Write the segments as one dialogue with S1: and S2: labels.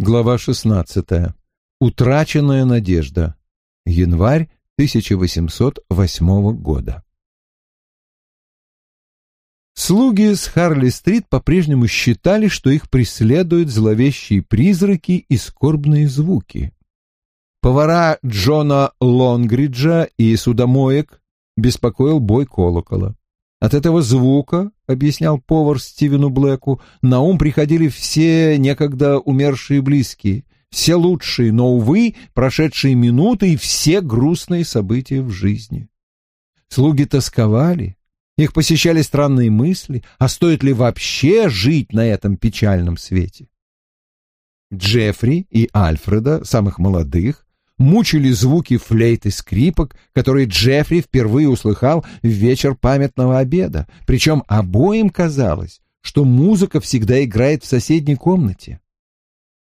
S1: Глава 16. Утраченная надежда. Январь 1808 года. Слуги с Харли-стрит по-прежнему считали, что их преследуют зловещие призраки и скорбные звуки. Повара Джона Лонгриджа и судомоек беспокоил бой колокола. От этого звука, объяснял повар Стивену Блэку, на ум приходили все некогда умершие близкие, все лучшие, но, увы, прошедшие минуты и все грустные события в жизни. Слуги тосковали, их посещали странные мысли, а стоит ли вообще жить на этом печальном свете? Джеффри и Альфреда, самых молодых, мучили звуки флейт и скрипок, которые Джеффри впервые услыхал в вечер памятного обеда. Причем обоим казалось, что музыка всегда играет в соседней комнате.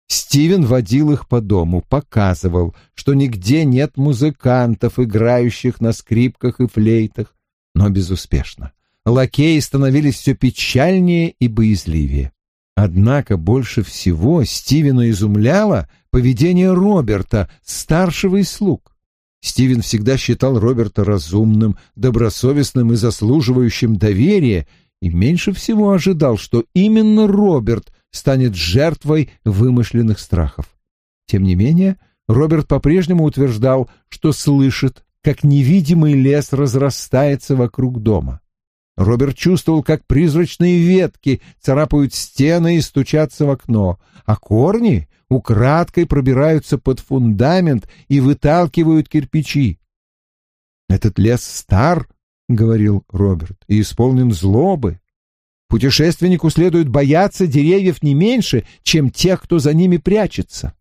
S1: Стивен водил их по дому, показывал, что нигде нет музыкантов, играющих на скрипках и флейтах, но безуспешно. Лакеи становились все печальнее и боязливее. Однако больше всего Стивена изумляло поведение Роберта, старшего из слуг. Стивен всегда считал Роберта разумным, добросовестным и заслуживающим доверия, и меньше всего ожидал, что именно Роберт станет жертвой вымышленных страхов. Тем не менее, Роберт по-прежнему утверждал, что слышит, как невидимый лес разрастается вокруг дома. Роберт чувствовал, как призрачные ветки царапают стены и стучатся в окно, а корни украдкой пробираются под фундамент и выталкивают кирпичи. «Этот лес стар», — говорил Роберт, — «и исполнен злобы. Путешественнику следует бояться деревьев не меньше, чем тех, кто за ними прячется».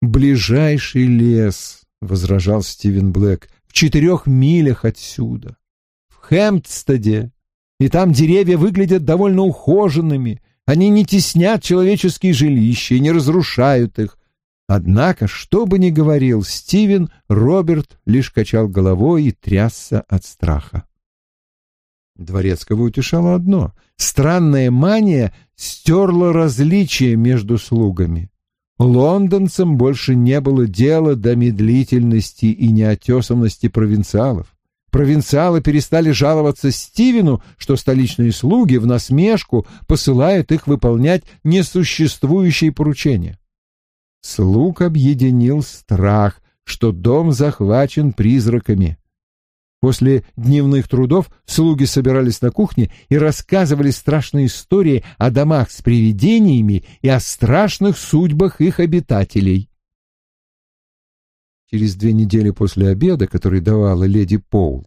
S1: «Ближайший лес», — возражал Стивен Блэк, — «в четырех милях отсюда». Хэмпстеде, и там деревья выглядят довольно ухоженными, они не теснят человеческие жилища и не разрушают их. Однако, что бы ни говорил Стивен, Роберт лишь качал головой и трясся от страха. Дворецкого утешало одно — странная мания стерла различия между слугами. Лондонцам больше не было дела до медлительности и неотесанности провинциалов. Провинциалы перестали жаловаться Стивену, что столичные слуги в насмешку посылают их выполнять несуществующие поручения. Слуг объединил страх, что дом захвачен призраками. После дневных трудов слуги собирались на кухне и рассказывали страшные истории о домах с привидениями и о страшных судьбах их обитателей. Через две недели после обеда, который давала леди Поул,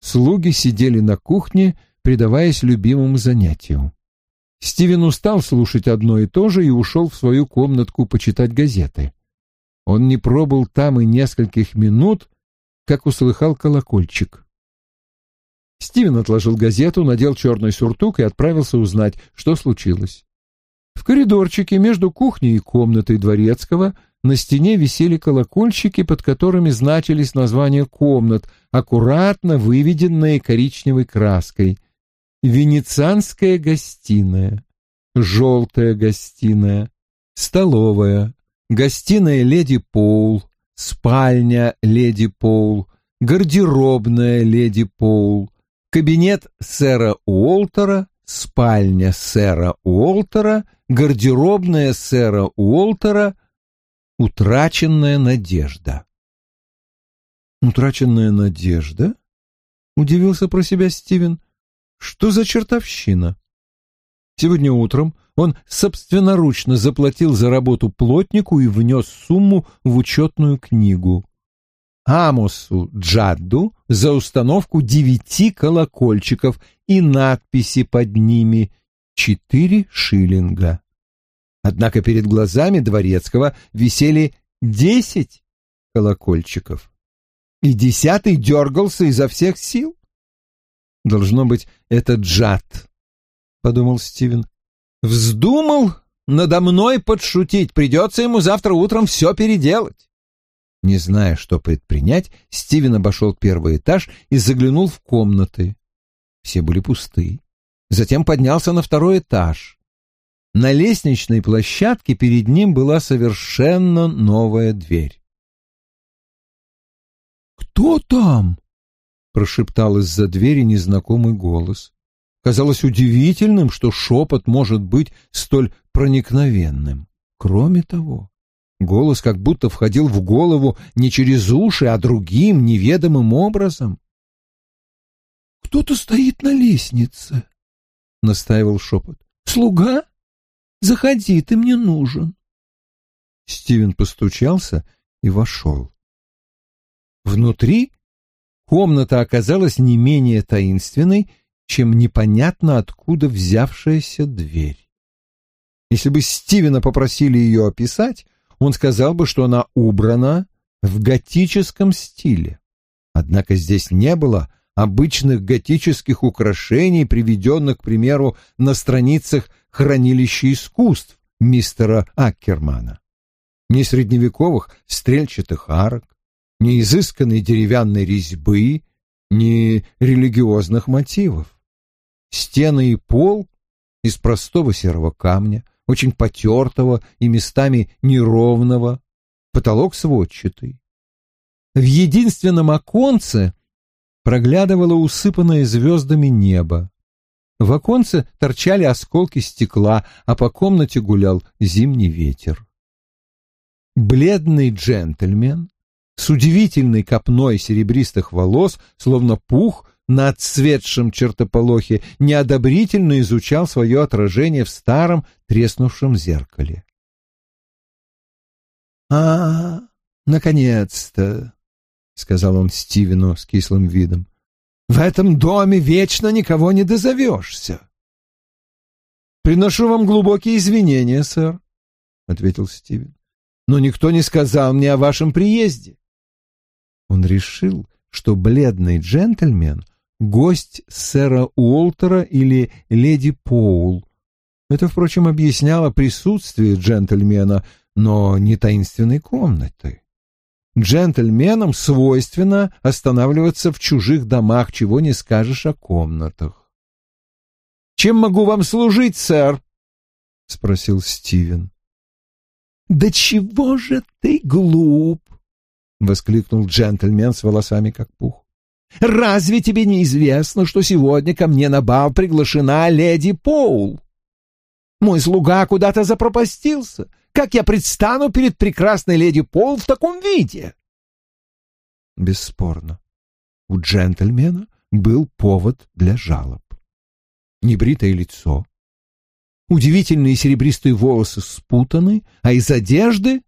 S1: слуги сидели на кухне, предаваясь любимому занятию. Стивен устал слушать одно и то же и ушел в свою комнатку почитать газеты. Он не пробыл там и нескольких минут, как услыхал колокольчик. Стивен отложил газету, надел черный сюртук и отправился узнать, что случилось. В коридорчике между кухней и комнатой дворецкого на стене висели колокольчики, под которыми значились названия комнат, аккуратно выведенные коричневой краской. Венецианская гостиная, желтая гостиная, столовая, гостиная леди Поул, спальня леди Поул, гардеробная леди Поул, кабинет сэра Уолтера, спальня сэра Уолтера, гардеробная сэра Уолтера, утраченная надежда. «Утраченная надежда?» — удивился про себя Стивен. «Что за чертовщина?» Сегодня утром он собственноручно заплатил за работу плотнику и внес сумму в учетную книгу. Амосу Джадду за установку девяти колокольчиков и надписи под ними «Четыре шиллинга». Однако перед глазами Дворецкого висели десять колокольчиков, и десятый дергался изо всех сил. «Должно быть, это Джад», — подумал Стивен. «Вздумал надо мной подшутить, придется ему завтра утром все переделать». Не зная, что предпринять, Стивен обошел первый этаж и заглянул в комнаты. Все были пусты. Затем поднялся на второй этаж. На лестничной площадке перед ним была совершенно новая дверь. «Кто там?» — прошептал из-за двери незнакомый голос. Казалось удивительным, что шепот может быть столь проникновенным. Кроме того, голос как будто входил в голову не через уши, а другим, неведомым образом. «Кто-то стоит на лестнице», — настаивал шепот. «Слуга? Заходи, ты мне нужен». Стивен постучался и вошел. Внутри комната оказалась не менее таинственной, чем непонятно откуда взявшаяся дверь. Если бы Стивена попросили ее описать, он сказал бы, что она убрана в готическом стиле. Однако здесь не было обычных готических украшений, приведенных, к примеру, на страницах хранилища искусств мистера Аккермана. Ни средневековых стрельчатых арок, ни изысканной деревянной резьбы, ни религиозных мотивов. Стены и пол из простого серого камня, очень потертого и местами неровного, потолок сводчатый. В единственном оконце проглядывало усыпанное звездами небо. В оконце торчали осколки стекла, а по комнате гулял зимний ветер. Бледный джентльмен с удивительной копной серебристых волос, словно пух, на отцветшем чертополохе неодобрительно изучал свое отражение в старом треснувшем зеркале. «А, наконец-то!» — сказал он Стивену с кислым видом. «В этом доме вечно никого не дозовешься». «Приношу вам глубокие извинения, сэр», — ответил Стивен. «Но никто не сказал мне о вашем приезде». Он решил, что бледный джентльмен гость сэра Уолтера или леди Поул. Это, впрочем, объясняло присутствие джентльмена, но не таинственной комнаты. Джентльменам свойственно останавливаться в чужих домах, чего не скажешь о комнатах. «Чем могу вам служить, сэр?» — спросил Стивен. «Да чего же ты глуп!» — воскликнул джентльмен с волосами как пух. Разве тебе не известно, что сегодня ко мне на бал приглашена леди Поул? Мой слуга куда-то запропастился. Как я предстану перед прекрасной леди Поул в таком виде? Бесспорно, у джентльмена был повод для жалоб. Небритое лицо, удивительные серебристые волосы спутаны, а из одежды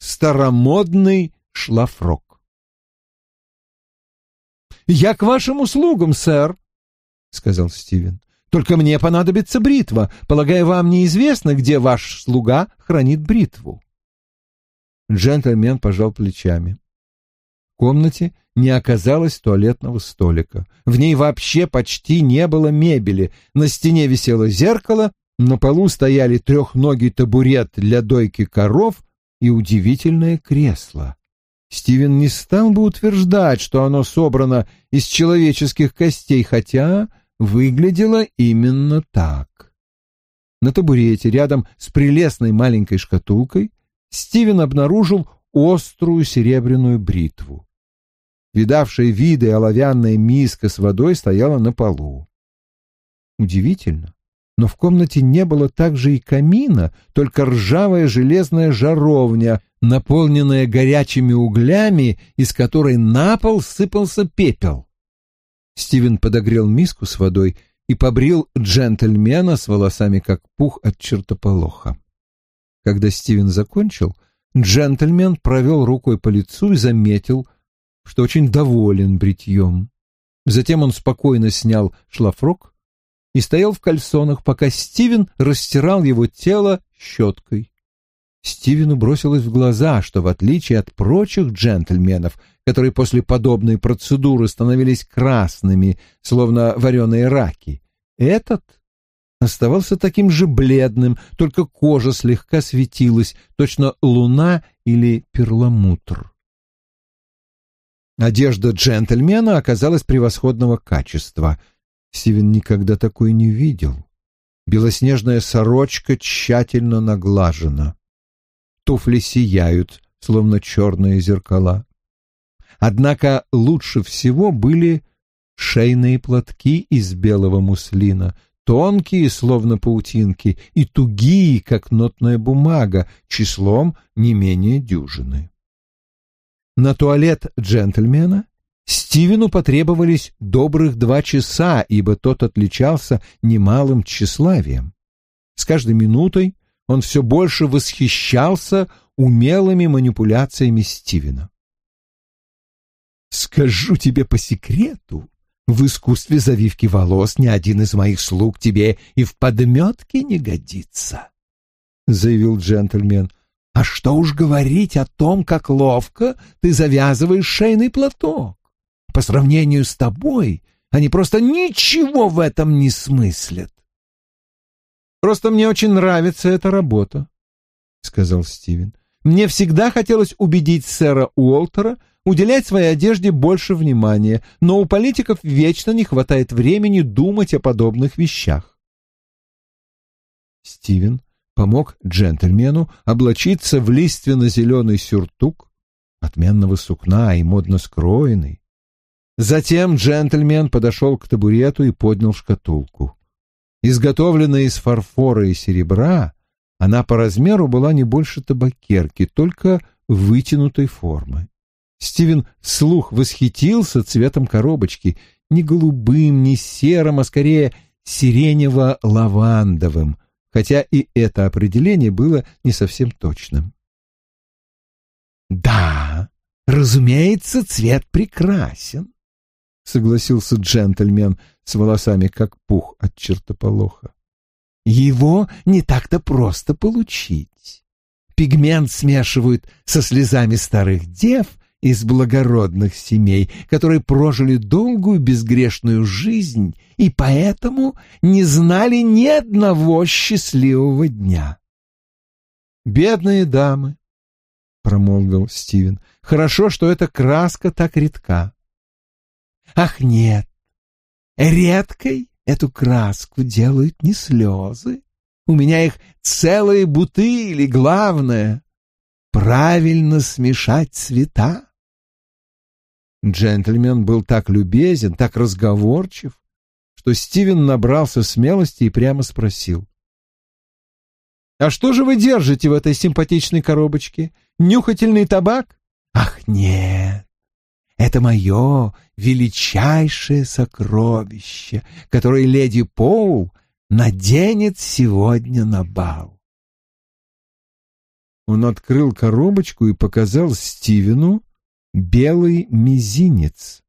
S1: старомодный шлафрок. «Я к вашим услугам, сэр», — сказал Стивен. «Только мне понадобится бритва. Полагаю, вам неизвестно, где ваш слуга хранит бритву». Джентльмен пожал плечами. В комнате не оказалось туалетного столика. В ней вообще почти не было мебели. На стене висело зеркало, на полу стояли трехногий табурет для дойки коров и удивительное кресло. Стивен не стал бы утверждать, что оно собрано из человеческих костей, хотя выглядело именно так. На табурете рядом с прелестной маленькой шкатулкой Стивен обнаружил острую серебряную бритву. Видавшая виды оловянная миска с водой стояла на полу. Удивительно, но в комнате не было также и камина, только ржавая железная жаровня, наполненная горячими углями, из которой на пол сыпался пепел. Стивен подогрел миску с водой и побрил джентльмена с волосами как пух от чертополоха. Когда Стивен закончил, джентльмен провел рукой по лицу и заметил, что очень доволен бритьем. Затем он спокойно снял шлафрок и стоял в кальсонах, пока Стивен растирал его тело щеткой. Стивену бросилось в глаза, что в отличие от прочих джентльменов, которые после подобной процедуры становились красными, словно вареные раки, этот оставался таким же бледным, только кожа слегка светилась, точно луна или перламутр. Одежда джентльмена оказалась превосходного качества. Стивен никогда такой не видел. Белоснежная сорочка тщательно наглажена. Туфли сияют, словно черные зеркала. Однако лучше всего были шейные платки из белого муслина, тонкие, словно паутинки, и тугие, как нотная бумага, числом не менее дюжины. На туалет джентльмена Стивену потребовались добрых два часа, ибо тот отличался немалым тщеславием. С каждой минутой он все больше восхищался умелыми манипуляциями Стивена. «Скажу тебе по секрету, в искусстве завивки волос ни один из моих слуг тебе и в подметке не годится», — заявил джентльмен. «А что уж говорить о том, как ловко ты завязываешь шейный платок. По сравнению с тобой они просто ничего в этом не смыслят. «Просто мне очень нравится эта работа», — сказал Стивен. «Мне всегда хотелось убедить сэра Уолтера уделять своей одежде больше внимания, но у политиков вечно не хватает времени думать о подобных вещах». Стивен помог джентльмену облачиться в лиственно-зеленый сюртук, отменного сукна и модно скроенный, Затем джентльмен подошел к табурету и поднял шкатулку. Изготовленная из фарфора и серебра, она по размеру была не больше табакерки, только вытянутой формы. Стивен слух восхитился цветом коробочки, не голубым, не серым, а скорее сиренево-лавандовым, хотя и это определение было не совсем точным. «Да, разумеется, цвет прекрасен», — согласился джентльмен с волосами, как пух от чертополоха. «Его не так-то просто получить. Пигмент смешивают со слезами старых дев из благородных семей, которые прожили долгую безгрешную жизнь и поэтому не знали ни одного счастливого дня». «Бедные дамы», — промолвил Стивен, — «хорошо, что эта краска так редка. Ах, нет, редкой эту краску делают не слезы. У меня их целые бутыли, главное — правильно смешать цвета. Джентльмен был так любезен, так разговорчив, что Стивен набрался смелости и прямо спросил. «А что же вы держите в этой симпатичной коробочке? Нюхательный табак?» «Ах, нет, это мое величайшее сокровище, которое леди Поул наденет сегодня на бал. Он открыл коробочку и показал Стивену белый мизинец.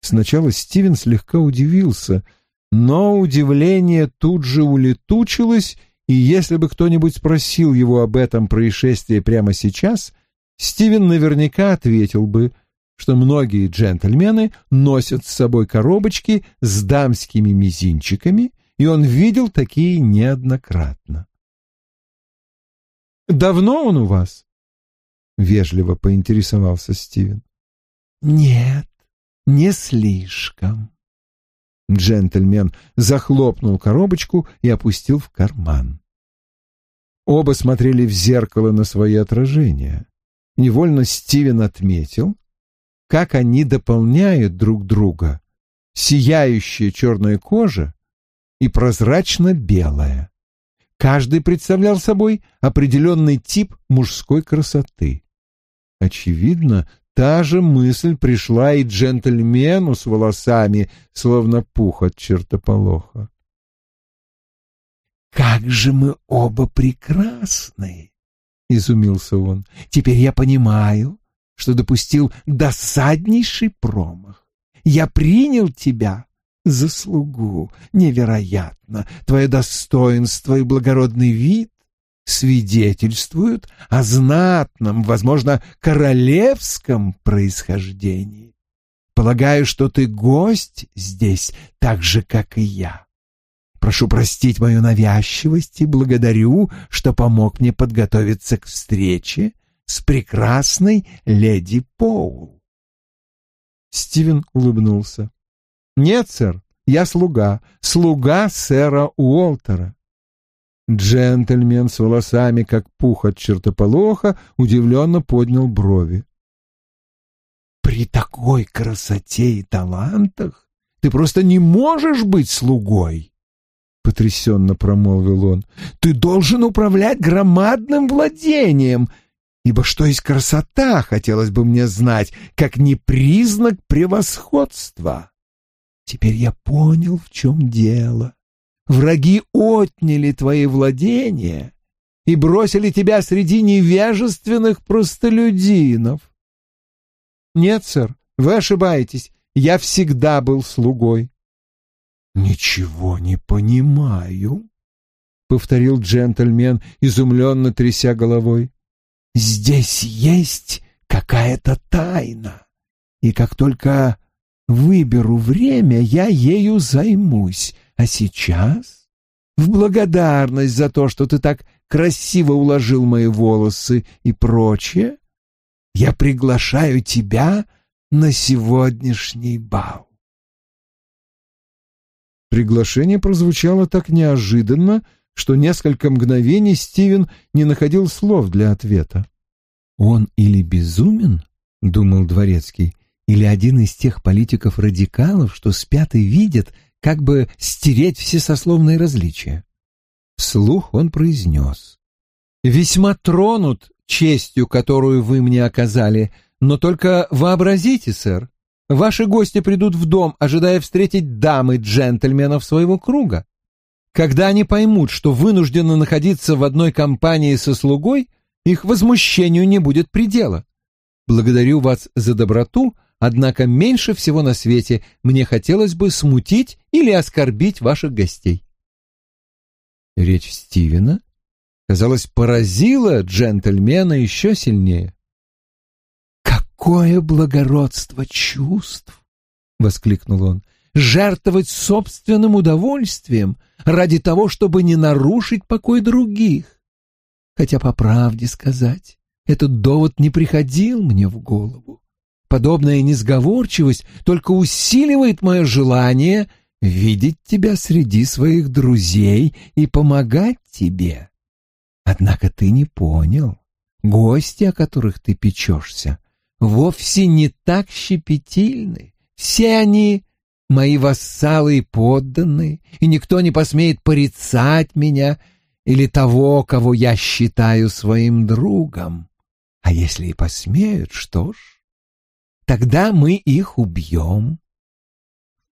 S1: Сначала Стивен слегка удивился, но удивление тут же улетучилось, и если бы кто-нибудь спросил его об этом происшествии прямо сейчас, Стивен наверняка ответил бы что многие джентльмены носят с собой коробочки с дамскими мизинчиками, и он видел такие неоднократно. «Давно он у вас?» — вежливо поинтересовался Стивен. «Нет, не слишком». Джентльмен захлопнул коробочку и опустил в карман. Оба смотрели в зеркало на свои отражения. Невольно Стивен отметил, как они дополняют друг друга. Сияющая черная кожа и прозрачно-белая. Каждый представлял собой определенный тип мужской красоты. Очевидно, та же мысль пришла и джентльмену с волосами, словно пух от чертополоха. «Как же мы оба прекрасны!» — изумился он. «Теперь я понимаю, что допустил досаднейший промах. Я принял тебя за слугу. Невероятно! Твое достоинство и благородный вид свидетельствуют о знатном, возможно, королевском происхождении. Полагаю, что ты гость здесь так же, как и я. Прошу простить мою навязчивость и благодарю, что помог мне подготовиться к встрече с прекрасной леди Поул. Стивен улыбнулся. «Нет, сэр, Я слуга, слуга сэра Уолтера. Джентльмен с волосами, как пух от чертополоха, удивленно поднял брови. «При такой красоте и талантах ты просто не можешь быть слугой!» — потрясенно промолвил он. «Ты должен управлять громадным владением, ибо что есть красота, хотелось бы мне знать, как не признак превосходства. Теперь я понял, в чем дело. Враги отняли твои владения и бросили тебя среди невежественных простолюдинов. Нет, сэр, вы ошибаетесь, я всегда был слугой. Ничего не понимаю, — повторил джентльмен, изумленно тряся головой. Здесь есть какая-то тайна, и как только выберу время, я ею займусь. А сейчас, в благодарность за то, что ты так красиво уложил мои волосы и прочее, я приглашаю тебя на сегодняшний бал. Приглашение прозвучало так неожиданно, что несколько мгновений Стивен не находил слов для ответа. «Он или безумен, — думал Дворецкий, — или один из тех политиков-радикалов, что спят и видят, как бы стереть все сословные различия». Вслух он произнес. «Весьма тронут честью, которую вы мне оказали, но только вообразите, сэр, ваши гости придут в дом, ожидая встретить дамы джентльменов своего круга. Когда они поймут, что вынуждены находиться в одной компании со слугой, их возмущению не будет предела. Благодарю вас за доброту, однако меньше всего на свете мне хотелось бы смутить или оскорбить ваших гостей. Речь Стивена, казалось, поразила джентльмена еще сильнее. «Какое благородство чувств!» — воскликнул он жертвовать собственным удовольствием ради того, чтобы не нарушить покой других. Хотя, по правде сказать, этот довод не приходил мне в голову. Подобная несговорчивость только усиливает мое желание видеть тебя среди своих друзей и помогать тебе. Однако ты не понял, гости, о которых ты печешься, вовсе не так щепетильны. Все они мои вассалы и подданные, и никто не посмеет порицать меня или того, кого я считаю своим другом. А если и посмеют, что ж, тогда мы их убьем.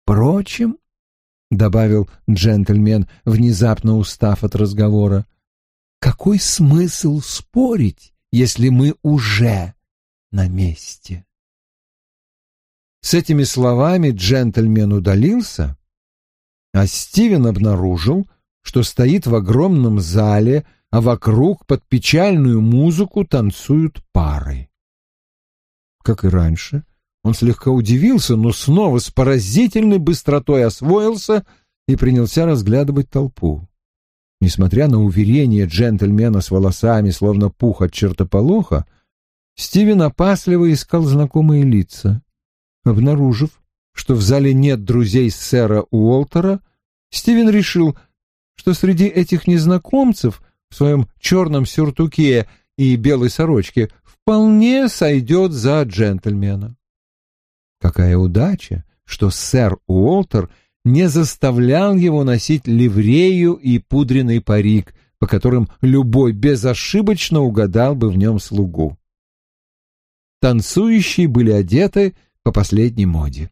S1: Впрочем, — добавил джентльмен, внезапно устав от разговора, — какой смысл спорить, если мы уже на месте? С этими словами джентльмен удалился, а Стивен обнаружил, что стоит в огромном зале, а вокруг под печальную музыку танцуют пары. Как и раньше, он слегка удивился, но снова с поразительной быстротой освоился и принялся разглядывать толпу. Несмотря на уверение джентльмена с волосами, словно пух от чертополоха, Стивен опасливо искал знакомые лица. Обнаружив, что в зале нет друзей сэра Уолтера, Стивен решил, что среди этих незнакомцев в своем черном сюртуке и белой сорочке вполне сойдет за джентльмена. Какая удача, что сэр Уолтер не заставлял его носить ливрею и пудренный парик, по которым любой безошибочно угадал бы в нем слугу. Танцующие были одеты по последней моде.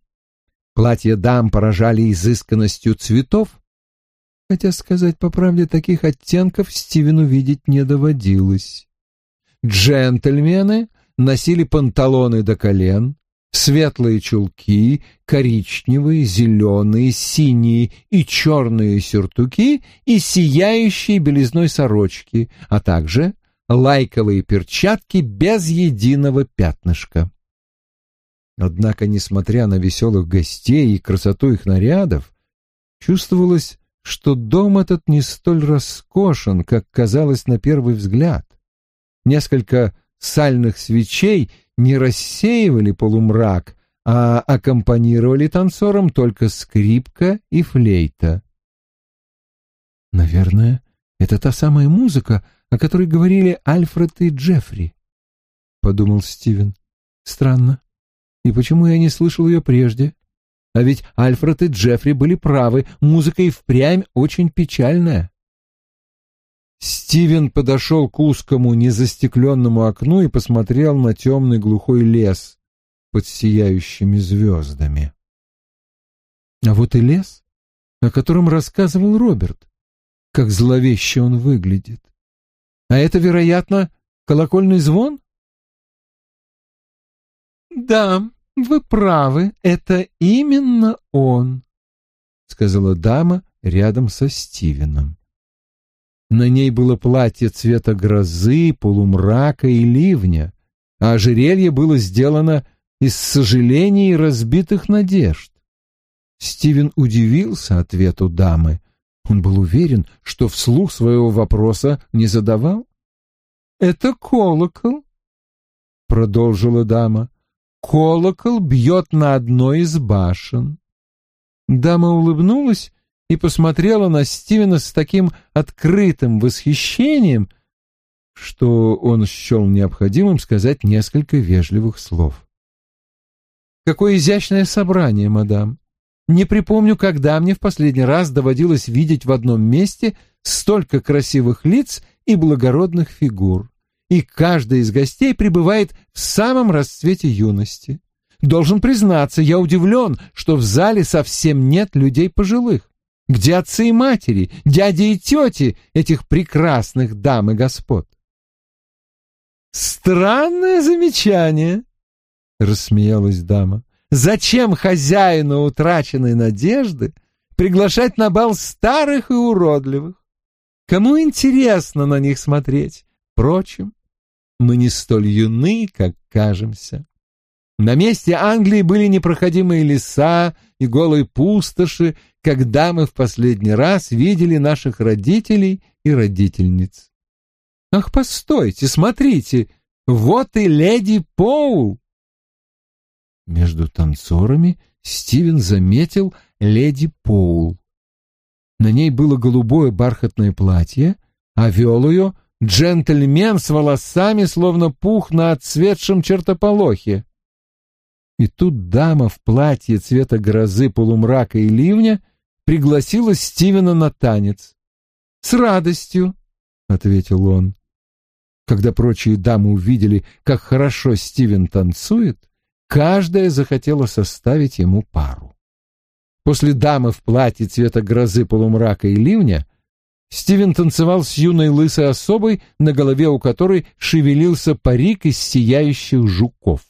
S1: Платья дам поражали изысканностью цветов, хотя, сказать по правде, таких оттенков Стивену видеть не доводилось. Джентльмены носили панталоны до колен, светлые чулки, коричневые, зеленые, синие и черные сюртуки и сияющие белизной сорочки, а также лайковые перчатки без единого пятнышка. Однако, несмотря на веселых гостей и красоту их нарядов, чувствовалось, что дом этот не столь роскошен, как казалось на первый взгляд. Несколько сальных свечей не рассеивали полумрак, а аккомпанировали танцорам только скрипка и флейта. «Наверное, это та самая музыка, о которой говорили Альфред и Джеффри», — подумал Стивен. «Странно. И почему я не слышал ее прежде? А ведь Альфред и Джеффри были правы, музыка и впрямь очень печальная». Стивен подошел к узкому незастекленному окну и посмотрел на темный глухой лес под сияющими звездами. А вот и лес, о котором рассказывал Роберт. Как зловеще он выглядит. А это, вероятно, колокольный звон? «Да, вы правы, это именно он», — сказала дама рядом со Стивеном. На ней было платье цвета грозы, полумрака и ливня, а ожерелье было сделано из сожалений и разбитых надежд. Стивен удивился ответу дамы. Он был уверен, что вслух своего вопроса не задавал. «Это колокол», — продолжила дама. «Колокол бьет на одной из башен». Дама улыбнулась и посмотрела на Стивена с таким открытым восхищением, что он счел необходимым сказать несколько вежливых слов. «Какое изящное собрание, мадам! Не припомню, когда мне в последний раз доводилось видеть в одном месте столько красивых лиц и благородных фигур, и каждый из гостей пребывает в самом расцвете юности. Должен признаться, я удивлен, что в зале совсем нет людей пожилых. Где отцы и матери, дяди и тети этих прекрасных дам и господ? «Странное замечание», — рассмеялась дама. «Зачем хозяину утраченной надежды приглашать на бал старых и уродливых? Кому интересно на них смотреть? Впрочем, мы не столь юны, как кажемся. На месте Англии были непроходимые леса и голые пустоши, когда мы в последний раз видели наших родителей и родительниц. Ах, постойте, смотрите, вот и леди Поул. Между танцорами Стивен заметил леди Поул. На ней было голубое бархатное платье, а вел ее джентльмен с волосами, словно пух на отцветшем чертополохе. И тут дама в платье цвета грозы, полумрака и ливня пригласила Стивена на танец. «С радостью», — ответил он. Когда прочие дамы увидели, как хорошо Стивен танцует, каждая захотела составить ему пару. После дамы в платье цвета грозы, полумрака и ливня Стивен танцевал с юной лысой особой, на голове у которой шевелился парик из сияющих жуков.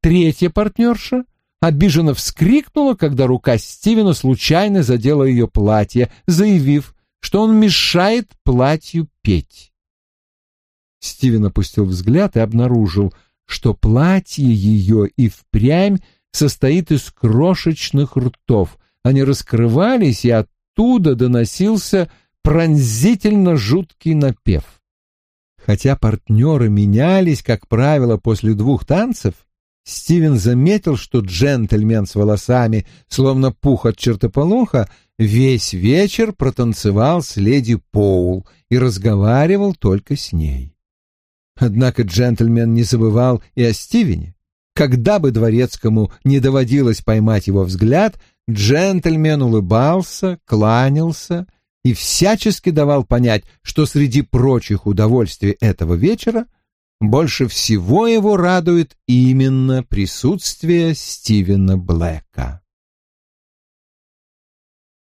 S1: Третья партнерша обиженно вскрикнула, когда рука Стивена случайно задела ее платье, заявив, что он мешает платью петь. Стивен опустил взгляд и обнаружил, что платье ее и впрямь состоит из крошечных ртов. Они раскрывались, и оттуда доносился пронзительно жуткий напев. Хотя партнеры менялись, как правило, после двух танцев, Стивен заметил, что джентльмен с волосами, словно пух от чертополоха, весь вечер протанцевал с леди Поул и разговаривал только с ней. Однако джентльмен не забывал и о Стивене. Когда бы дворецкому не доводилось поймать его взгляд, джентльмен улыбался, кланялся и всячески давал понять, что среди прочих удовольствий этого вечера — больше всего его радует именно присутствие Стивена Блэка.